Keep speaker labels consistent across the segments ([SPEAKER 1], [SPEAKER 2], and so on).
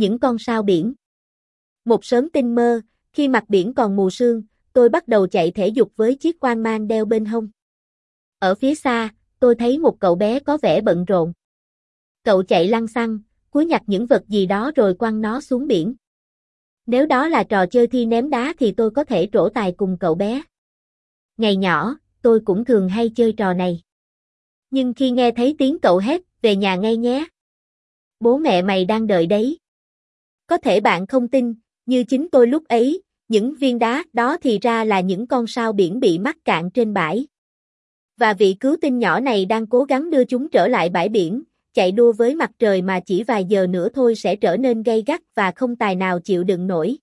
[SPEAKER 1] những con sao biển. Một sớm tinh mơ, khi mặt biển còn mù sương, tôi bắt đầu chạy thể dục với chiếc quan mang đeo bên hông. Ở phía xa, tôi thấy một cậu bé có vẻ bận rộn. Cậu chạy lăn xăng, cúi nhặt những vật gì đó rồi quăng nó xuống biển. Nếu đó là trò chơi thi ném đá thì tôi có thể trổ tài cùng cậu bé. Ngày nhỏ, tôi cũng thường hay chơi trò này. Nhưng khi nghe thấy tiếng cậu hét, về nhà ngay nhé. Bố mẹ mày đang đợi đấy. Có thể bạn không tin, như chính tôi lúc ấy, những viên đá đó thì ra là những con sao biển bị mắc cạn trên bãi. Và vị cứu tinh nhỏ này đang cố gắng đưa chúng trở lại bãi biển, chạy đua với mặt trời mà chỉ vài giờ nữa thôi sẽ trở nên gay gắt và không tài nào chịu đựng nổi.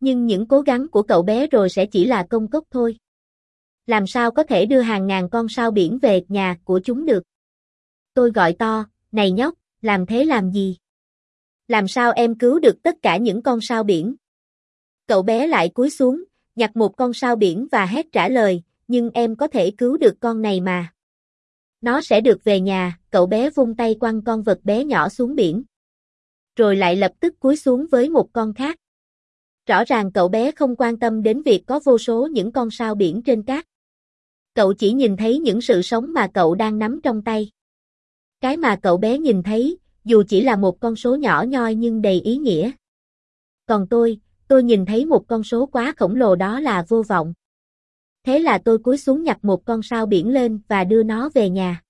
[SPEAKER 1] Nhưng những cố gắng của cậu bé rồi sẽ chỉ là công cốc thôi. Làm sao có thể đưa hàng ngàn con sao biển về nhà của chúng được? Tôi gọi to, này nhóc, làm thế làm gì? Làm sao em cứu được tất cả những con sao biển? Cậu bé lại cúi xuống, nhặt một con sao biển và hét trả lời, nhưng em có thể cứu được con này mà. Nó sẽ được về nhà, cậu bé vung tay quăng con vật bé nhỏ xuống biển. Rồi lại lập tức cúi xuống với một con khác. Rõ ràng cậu bé không quan tâm đến việc có vô số những con sao biển trên cát. Cậu chỉ nhìn thấy những sự sống mà cậu đang nắm trong tay. Cái mà cậu bé nhìn thấy, dù chỉ là một con số nhỏ nhoi nhưng đầy ý nghĩa. Còn tôi, tôi nhìn thấy một con số quá khổng lồ đó là vô vọng. Thế là tôi cúi xuống nhặt một con sao biển lên và đưa nó về nhà.